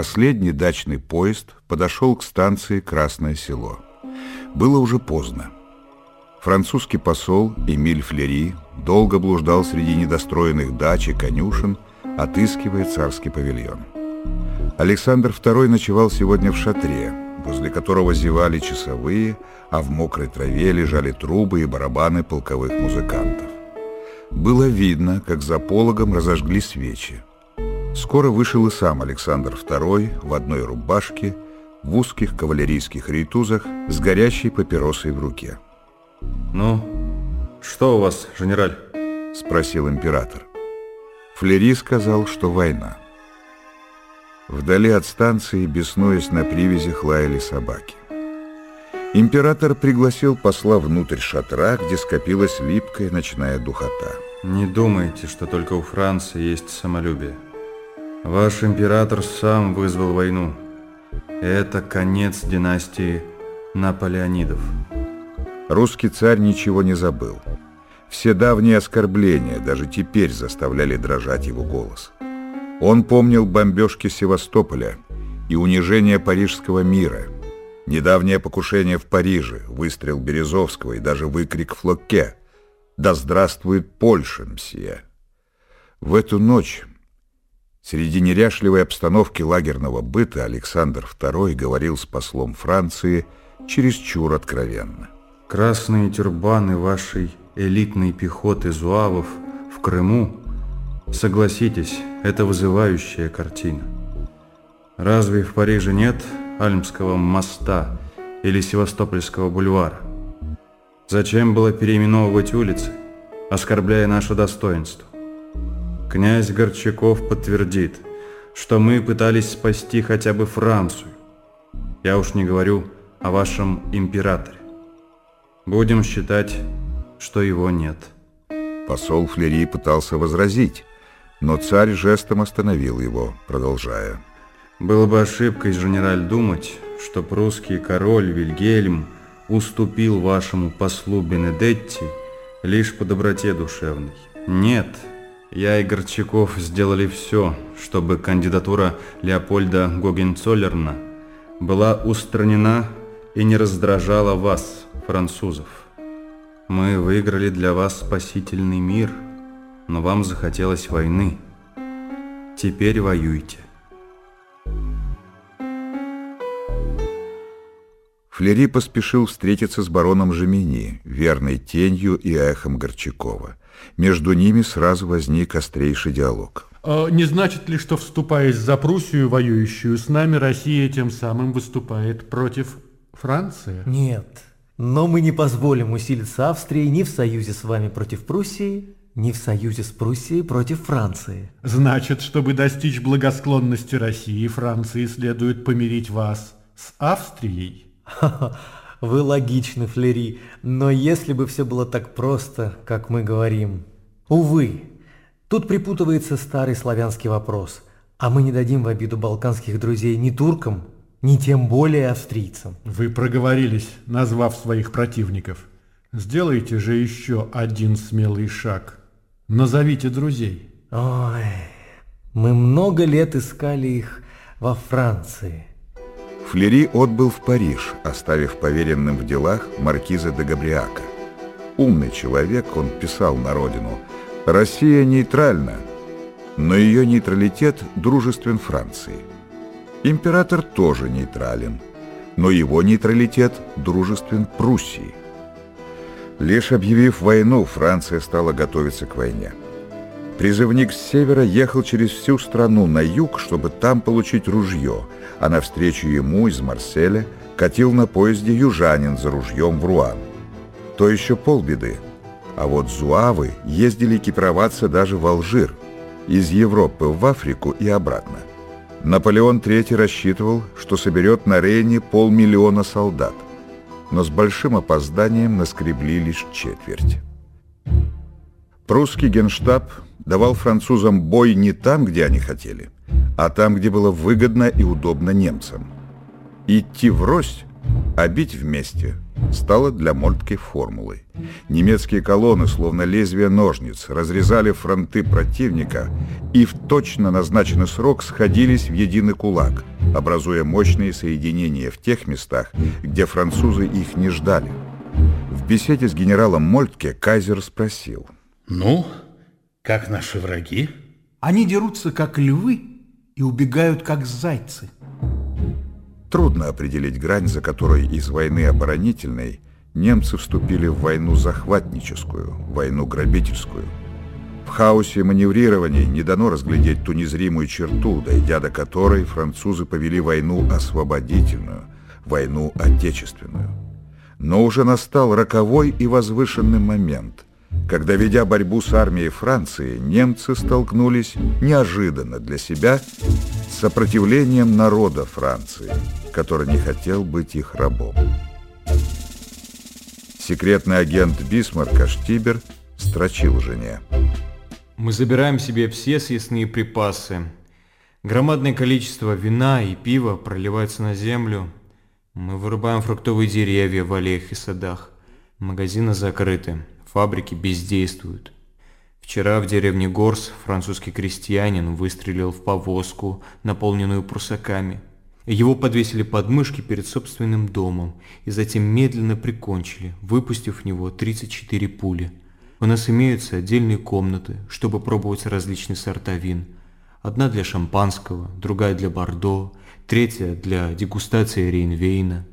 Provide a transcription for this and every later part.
Последний дачный поезд подошел к станции Красное Село. Было уже поздно. Французский посол Эмиль Флери долго блуждал среди недостроенных дач и конюшен, отыскивая царский павильон. Александр II ночевал сегодня в шатре, возле которого зевали часовые, а в мокрой траве лежали трубы и барабаны полковых музыкантов. Было видно, как за пологом разожгли свечи. Скоро вышел и сам Александр II в одной рубашке, в узких кавалерийских рейтузах с горящей папиросой в руке. «Ну, что у вас, генераль?» — спросил император. Флери сказал, что война. Вдали от станции, беснуясь на привязях, лаяли собаки. Император пригласил посла внутрь шатра, где скопилась липкая ночная духота. Не думайте, что только у Франции есть самолюбие. Ваш император сам вызвал войну. Это конец династии Наполеонидов. Русский царь ничего не забыл. Все давние оскорбления даже теперь заставляли дрожать его голос. Он помнил бомбежки Севастополя и унижение парижского мира – Недавнее покушение в Париже, выстрел Березовского и даже выкрик Флоке «Да здравствует Польша, мсье!» В эту ночь, среди неряшливой обстановки лагерного быта, Александр II говорил с послом Франции чересчур откровенно. «Красные тюрбаны вашей элитной пехоты зуавов в Крыму, согласитесь, это вызывающая картина. Разве в Париже нет Альмского моста или Севастопольского бульвара. Зачем было переименовывать улицы, оскорбляя наше достоинство? Князь Горчаков подтвердит, что мы пытались спасти хотя бы Францию. Я уж не говорю о вашем императоре. Будем считать, что его нет. Посол Флери пытался возразить, но царь жестом остановил его, продолжая. Было бы ошибкой, генераль, думать, что прусский король Вильгельм уступил вашему послу Бенедетти лишь по доброте душевной. Нет, я и Горчаков сделали все, чтобы кандидатура Леопольда Гогенцоллерна была устранена и не раздражала вас, французов. Мы выиграли для вас спасительный мир, но вам захотелось войны. Теперь воюйте. Флери поспешил встретиться с бароном Жемини, верной тенью и эхом Горчакова. Между ними сразу возник острейший диалог. А не значит ли, что, вступаясь за Пруссию, воюющую с нами, Россия тем самым выступает против Франции? Нет, но мы не позволим усилиться Австрии ни в союзе с вами против Пруссии, ни в союзе с Пруссией против Франции. Значит, чтобы достичь благосклонности России, Франции следует помирить вас с Австрией? Вы логичны, Флери, но если бы все было так просто, как мы говорим. Увы, тут припутывается старый славянский вопрос, а мы не дадим в обиду балканских друзей ни туркам, ни тем более австрийцам. Вы проговорились, назвав своих противников. Сделайте же еще один смелый шаг. Назовите друзей. Ой, мы много лет искали их во Франции. Флери отбыл в Париж, оставив поверенным в делах маркиза де Габриака. Умный человек, он писал на родину, «Россия нейтральна, но ее нейтралитет дружествен Франции. Император тоже нейтрален, но его нейтралитет дружествен Пруссии. Лишь объявив войну, Франция стала готовиться к войне. Призывник с севера ехал через всю страну на юг, чтобы там получить ружье, а навстречу ему из Марселя катил на поезде южанин за ружьем в Руан. То еще полбеды. А вот зуавы ездили экипироваться даже в Алжир, из Европы в Африку и обратно. Наполеон III рассчитывал, что соберет на Рейне полмиллиона солдат, но с большим опозданием наскребли лишь четверть. Прусский генштаб давал французам бой не там, где они хотели, а там, где было выгодно и удобно немцам. Идти врозь, а бить вместе стало для Мольтке формулой. Немецкие колонны, словно лезвия ножниц, разрезали фронты противника и в точно назначенный срок сходились в единый кулак – образуя мощные соединения в тех местах, где французы их не ждали. В беседе с генералом Мольтке Кайзер спросил. «Ну, как наши враги?» Они дерутся, как львы, и убегают, как зайцы. Трудно определить грань, за которой из войны оборонительной немцы вступили в войну захватническую, войну грабительскую. В хаосе маневрирования не дано разглядеть ту незримую черту, дойдя до которой французы повели войну освободительную, войну отечественную. Но уже настал роковой и возвышенный момент, когда, ведя борьбу с армией Франции, немцы столкнулись неожиданно для себя с сопротивлением народа Франции, который не хотел быть их рабом. Секретный агент Бисмарка Штибер строчил жене. Мы забираем себе все съестные припасы. Громадное количество вина и пива проливается на землю. Мы вырубаем фруктовые деревья в аллеях и садах. Магазины закрыты, фабрики бездействуют. Вчера в деревне Горс французский крестьянин выстрелил в повозку, наполненную прусаками – его подвесили под мышки перед собственным домом и затем медленно прикончили, выпустив в него 34 пули. У нас имеются отдельные комнаты, чтобы пробовать различные сорта вин. Одна для шампанского, другая для бордо, третья для дегустации рейнвейна.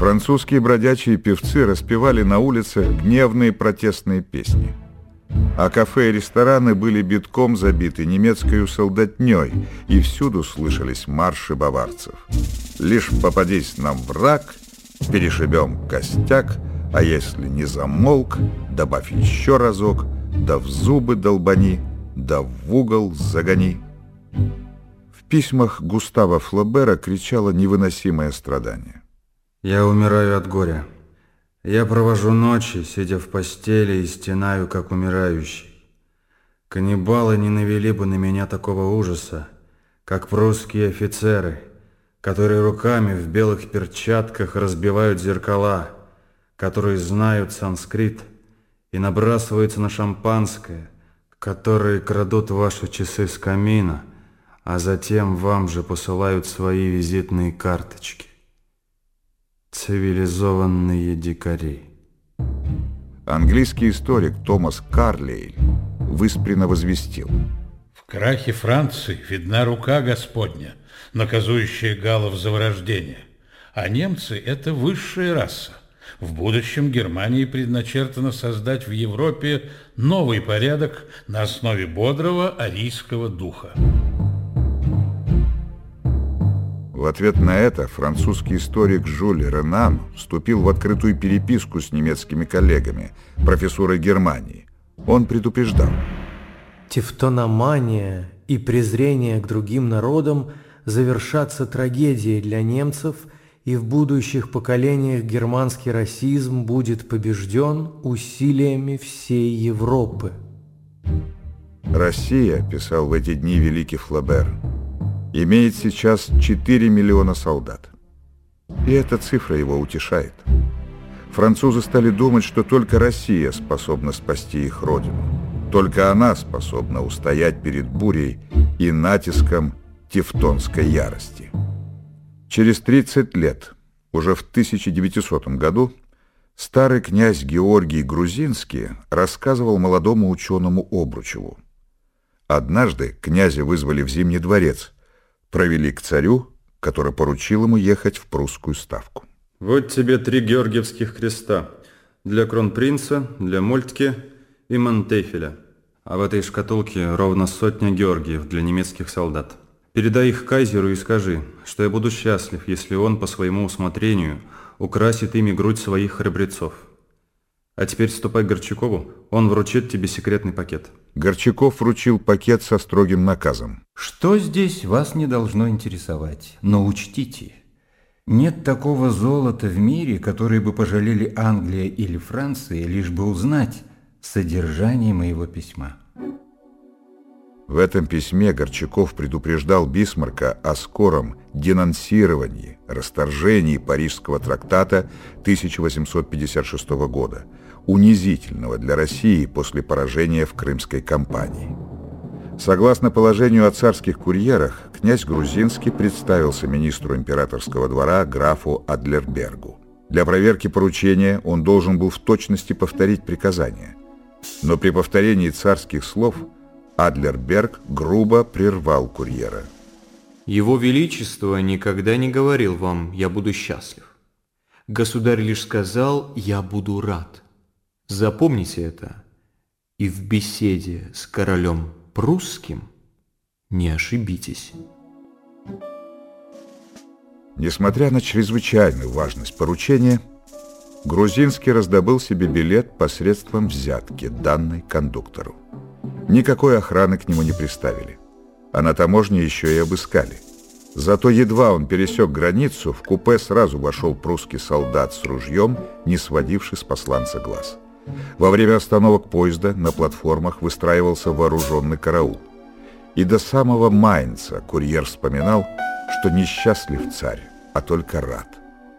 Французские бродячие певцы распевали на улице гневные протестные песни – а кафе и рестораны были битком забиты немецкой солдатней, и всюду слышались марши баварцев. «Лишь попадись нам враг, перешибем костяк, а если не замолк, добавь еще разок, да в зубы долбани, да в угол загони». В письмах Густава Флобера кричало невыносимое страдание. «Я умираю от горя». Я провожу ночи, сидя в постели и стенаю, как умирающий. Каннибалы не навели бы на меня такого ужаса, как прусские офицеры, которые руками в белых перчатках разбивают зеркала, которые знают санскрит и набрасываются на шампанское, которые крадут ваши часы с камина, а затем вам же посылают свои визитные карточки. Цивилизованные дикари. Английский историк Томас Карлейль выспренно возвестил. В крахе Франции видна рука Господня, наказующая галов за вырождение. А немцы – это высшая раса. В будущем Германии предначертано создать в Европе новый порядок на основе бодрого арийского духа. В ответ на это французский историк Жюль Ренан вступил в открытую переписку с немецкими коллегами, профессорой Германии. Он предупреждал. Тевтономания и презрение к другим народам завершатся трагедией для немцев, и в будущих поколениях германский расизм будет побежден усилиями всей Европы. Россия, писал в эти дни великий Флабер, имеет сейчас 4 миллиона солдат. И эта цифра его утешает. Французы стали думать, что только Россия способна спасти их родину. Только она способна устоять перед бурей и натиском тевтонской ярости. Через 30 лет, уже в 1900 году, старый князь Георгий Грузинский рассказывал молодому ученому Обручеву. Однажды князя вызвали в Зимний дворец – провели к царю, который поручил ему ехать в прусскую ставку. Вот тебе три георгиевских креста. Для кронпринца, для Мольтке и Монтефеля. А в этой шкатулке ровно сотня георгиев для немецких солдат. Передай их кайзеру и скажи, что я буду счастлив, если он по своему усмотрению украсит ими грудь своих храбрецов. А теперь ступай к Горчакову, он вручит тебе секретный пакет. Горчаков вручил пакет со строгим наказом. Что здесь вас не должно интересовать, но учтите, нет такого золота в мире, которое бы пожалели Англия или Франция, лишь бы узнать содержание моего письма. В этом письме Горчаков предупреждал Бисмарка о скором денонсировании, расторжении Парижского трактата 1856 года – унизительного для России после поражения в Крымской кампании. Согласно положению о царских курьерах, князь Грузинский представился министру императорского двора графу Адлербергу. Для проверки поручения он должен был в точности повторить приказание. Но при повторении царских слов Адлерберг грубо прервал курьера. Его Величество никогда не говорил вам «я буду счастлив». Государь лишь сказал «я буду рад». Запомните это. И в беседе с королем прусским не ошибитесь. Несмотря на чрезвычайную важность поручения, Грузинский раздобыл себе билет посредством взятки, данной кондуктору. Никакой охраны к нему не приставили, а на таможне еще и обыскали. Зато едва он пересек границу, в купе сразу вошел прусский солдат с ружьем, не сводивший с посланца глаз. Во время остановок поезда на платформах выстраивался вооруженный караул. И до самого Майнца курьер вспоминал, что несчастлив царь, а только рад.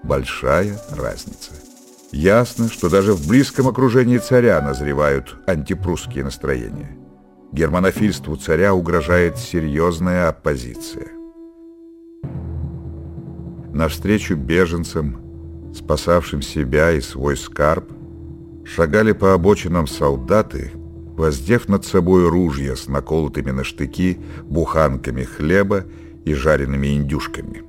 Большая разница. Ясно, что даже в близком окружении царя назревают антипрусские настроения. Германофильству царя угрожает серьезная оппозиция. Навстречу беженцам, спасавшим себя и свой скарб, шагали по обочинам солдаты, воздев над собой ружья с наколотыми на штыки буханками хлеба и жареными индюшками.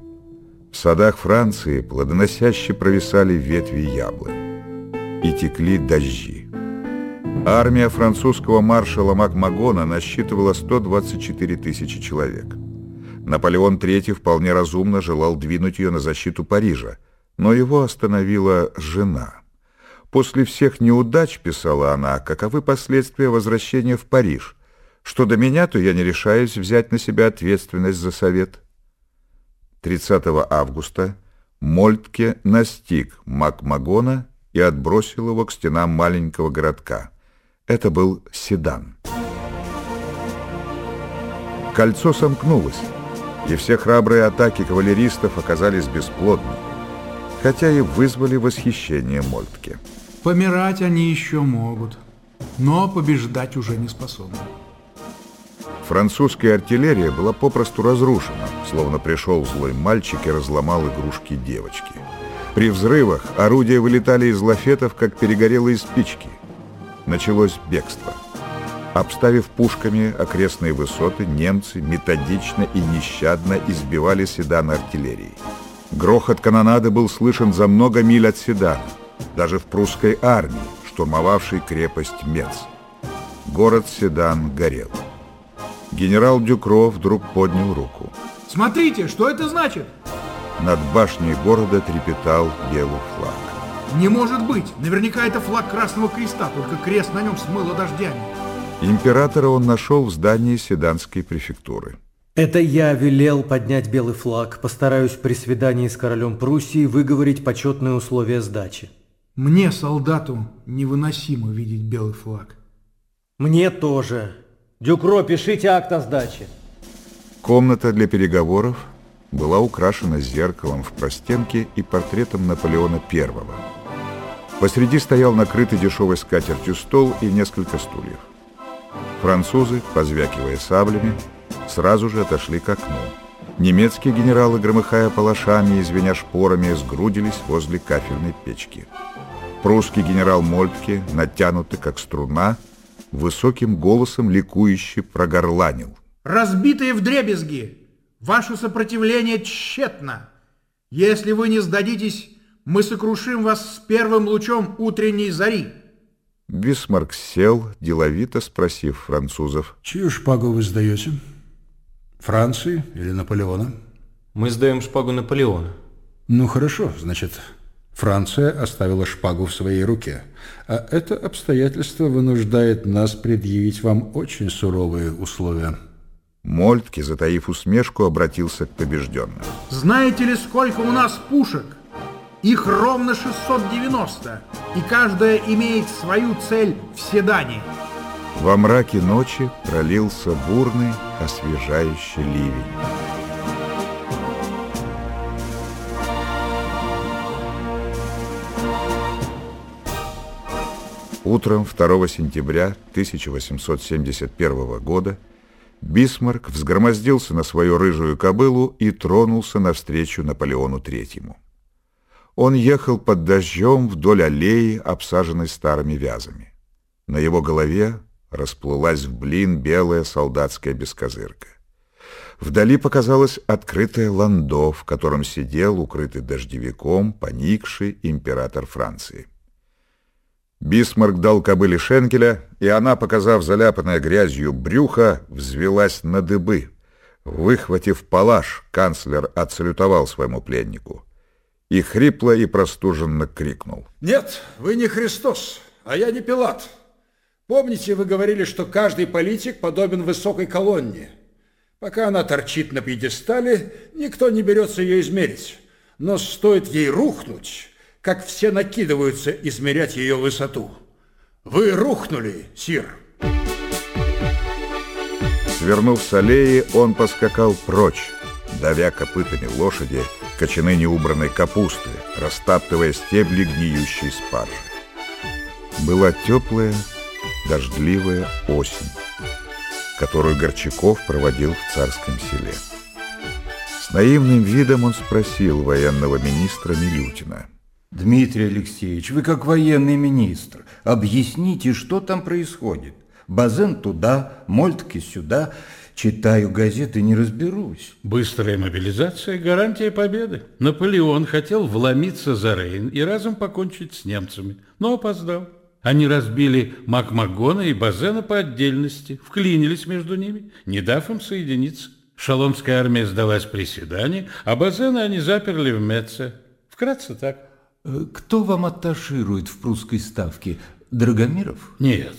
В садах Франции плодоносяще провисали ветви яблонь и текли дожди. Армия французского маршала Макмагона насчитывала 124 тысячи человек. Наполеон III вполне разумно желал двинуть ее на защиту Парижа, но его остановила жена – После всех неудач, писала она, каковы последствия возвращения в Париж. Что до меня, то я не решаюсь взять на себя ответственность за совет. 30 августа Мольтке настиг Макмагона и отбросил его к стенам маленького городка. Это был Седан. Кольцо сомкнулось, и все храбрые атаки кавалеристов оказались бесплодны, хотя и вызвали восхищение Мольтке. Помирать они еще могут, но побеждать уже не способны. Французская артиллерия была попросту разрушена, словно пришел злой мальчик и разломал игрушки девочки. При взрывах орудия вылетали из лафетов, как перегорелые спички. Началось бегство. Обставив пушками окрестные высоты, немцы методично и нещадно избивали седаны артиллерии. Грохот канонады был слышен за много миль от седана даже в прусской армии, штурмовавшей крепость Мец. Город Седан горел. Генерал Дюкро вдруг поднял руку. Смотрите, что это значит? Над башней города трепетал белый флаг. Не может быть! Наверняка это флаг Красного Креста, только крест на нем смыло дождями. Императора он нашел в здании Седанской префектуры. Это я велел поднять белый флаг. Постараюсь при свидании с королем Пруссии выговорить почетные условия сдачи. Мне, солдату, невыносимо видеть белый флаг. Мне тоже. Дюкро, пишите акт о сдаче. Комната для переговоров была украшена зеркалом в простенке и портретом Наполеона I. Посреди стоял накрытый дешевой скатертью стол и несколько стульев. Французы, позвякивая саблями, сразу же отошли к окну. Немецкие генералы, громыхая палашами и звеня шпорами, сгрудились возле кафельной печки. Прусский генерал Мольтке, натянутый как струна, высоким голосом ликующе прогорланил. «Разбитые вдребезги! Ваше сопротивление тщетно! Если вы не сдадитесь, мы сокрушим вас с первым лучом утренней зари!» Бисмарк сел, деловито спросив французов. «Чью шпагу вы сдаете? Франции или Наполеона?» «Мы сдаем шпагу Наполеона». «Ну хорошо, значит, Франция оставила шпагу в своей руке, а это обстоятельство вынуждает нас предъявить вам очень суровые условия. Мольтке, затаив усмешку, обратился к побежденным. Знаете ли, сколько у нас пушек? Их ровно 690, и каждая имеет свою цель в седане. Во мраке ночи пролился бурный, освежающий ливень. Утром 2 сентября 1871 года Бисмарк взгромоздился на свою рыжую кобылу и тронулся навстречу Наполеону Третьему. Он ехал под дождем вдоль аллеи, обсаженной старыми вязами. На его голове расплылась в блин белая солдатская бескозырка. Вдали показалось открытое ландо, в котором сидел, укрытый дождевиком, поникший император Франции. Бисмарк дал кобыле шенкеля, и она, показав заляпанное грязью брюхо, взвелась на дыбы. Выхватив палаш, канцлер отсалютовал своему пленнику и хрипло и простуженно крикнул. «Нет, вы не Христос, а я не Пилат. Помните, вы говорили, что каждый политик подобен высокой колонне. Пока она торчит на пьедестале, никто не берется ее измерить. Но стоит ей рухнуть, как все накидываются измерять ее высоту. Вы рухнули, сир!» Свернув с аллеи, он поскакал прочь, давя копытами лошади кочаны неубранной капусты, растаптывая стебли гниющей спаржи. Была теплая, дождливая осень, которую Горчаков проводил в царском селе. С наивным видом он спросил военного министра Милютина. Дмитрий Алексеевич, вы как военный министр, объясните, что там происходит. Базен туда, Мольтки сюда. Читаю газеты, не разберусь. Быстрая мобилизация – гарантия победы. Наполеон хотел вломиться за Рейн и разом покончить с немцами, но опоздал. Они разбили Макмагона и Базена по отдельности, вклинились между ними, не дав им соединиться. Шаломская армия сдалась при седании, а Базена они заперли в Меце. Вкратце так. Э, кто вам атташирует в прусской ставке? Драгомиров? Нет,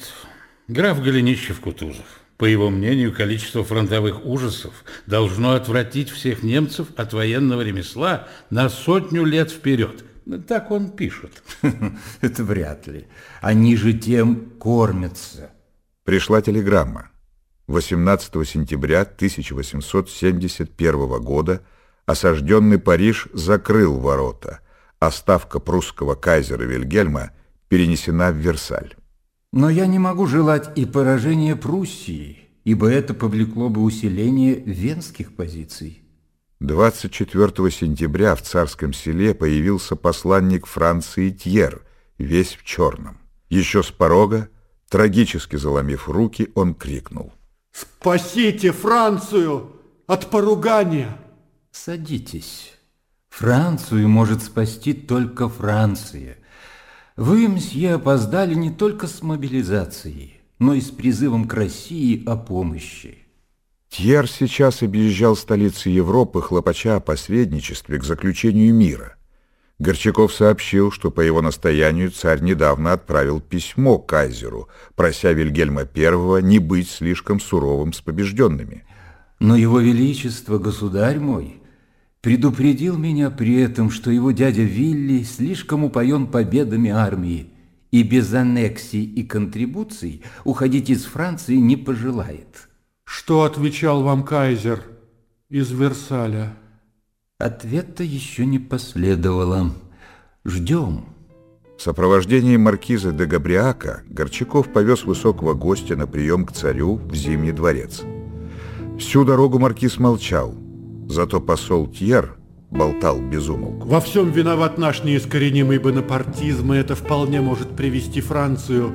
граф Голенищев-Кутузов. По его мнению, количество фронтовых ужасов должно отвратить всех немцев от военного ремесла на сотню лет вперед. Так он пишет. Это вряд ли. Они же тем кормятся. Пришла телеграмма. 18 сентября 1871 года осажденный Париж закрыл ворота, а ставка прусского кайзера Вильгельма перенесена в Версаль. Но я не могу желать и поражения Пруссии, ибо это повлекло бы усиление венских позиций. 24 сентября в царском селе появился посланник Франции Тьер, весь в черном. Еще с порога, трагически заломив руки, он крикнул. «Спасите Францию от поругания!» «Садитесь. Францию может спасти только Франция. Вы, мсье, опоздали не только с мобилизацией, но и с призывом к России о помощи. Тьер сейчас объезжал столицы Европы, хлопача о посредничестве к заключению мира. Горчаков сообщил, что по его настоянию царь недавно отправил письмо кайзеру, прося Вильгельма I не быть слишком суровым с побежденными. Но его величество, государь мой, предупредил меня при этом, что его дядя Вилли слишком упоен победами армии и без аннексий и контрибуций уходить из Франции не пожелает. Что отвечал вам кайзер из Версаля? Ответа еще не последовало. Ждем. В сопровождении маркиза де Габриака Горчаков повез высокого гостя на прием к царю в Зимний дворец. Всю дорогу маркиз молчал, Зато посол Тьер болтал без умолку. Во всем виноват наш неискоренимый бонапартизм, и это вполне может привести Францию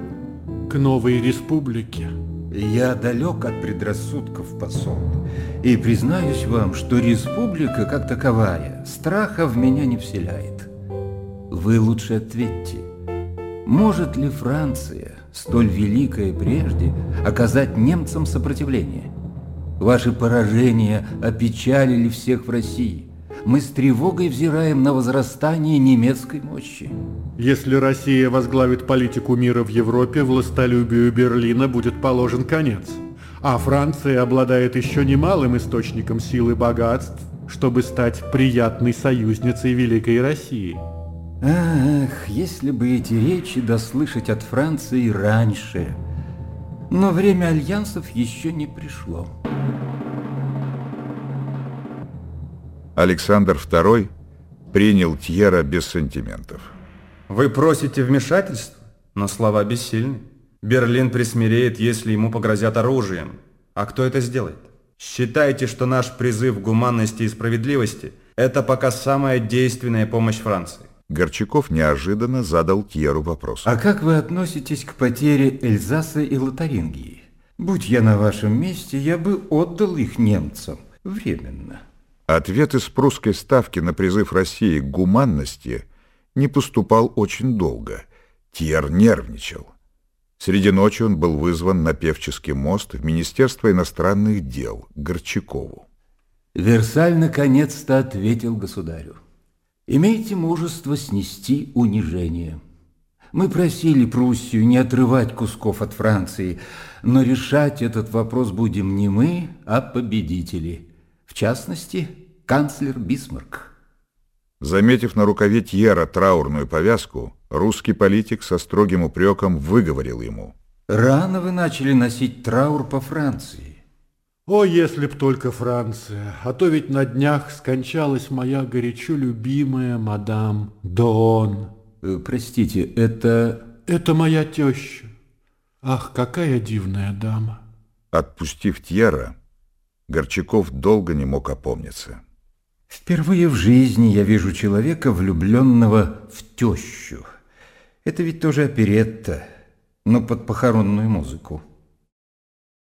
к новой республике. Я далек от предрассудков, посол, и признаюсь вам, что республика, как таковая, страха в меня не вселяет. Вы лучше ответьте, может ли Франция, столь великая прежде, оказать немцам сопротивление? Ваши поражения опечалили всех в России. Мы с тревогой взираем на возрастание немецкой мощи. Если Россия возглавит политику мира в Европе, властолюбию Берлина будет положен конец. А Франция обладает еще немалым источником силы богатств, чтобы стать приятной союзницей Великой России. Ах, если бы эти речи дослышать от Франции раньше. Но время альянсов еще не пришло. Александр II принял Тьера без сантиментов. Вы просите вмешательства, но слова бессильны. Берлин присмиреет, если ему погрозят оружием. А кто это сделает? Считайте, что наш призыв гуманности и справедливости – это пока самая действенная помощь Франции. Горчаков неожиданно задал Тьеру вопрос. А как вы относитесь к потере Эльзаса и Лотарингии? Будь я на вашем месте, я бы отдал их немцам временно. Ответ из прусской ставки на призыв России к гуманности не поступал очень долго. Тьер нервничал. Среди ночи он был вызван на Певческий мост в Министерство иностранных дел Горчакову. Версаль наконец-то ответил государю. Имейте мужество снести унижение. Мы просили Пруссию не отрывать кусков от Франции, но решать этот вопрос будем не мы, а победители. В частности, канцлер Бисмарк. Заметив на рукаве Тьера траурную повязку, русский политик со строгим упреком выговорил ему. «Рано вы начали носить траур по Франции. О, если б только Франция, а то ведь на днях скончалась моя горячо любимая мадам Дон. Э, простите, это... Это моя теща. Ах, какая дивная дама. Отпустив Тьера, Горчаков долго не мог опомниться. Впервые в жизни я вижу человека, влюбленного в тещу. Это ведь тоже оперетта, но под похоронную музыку.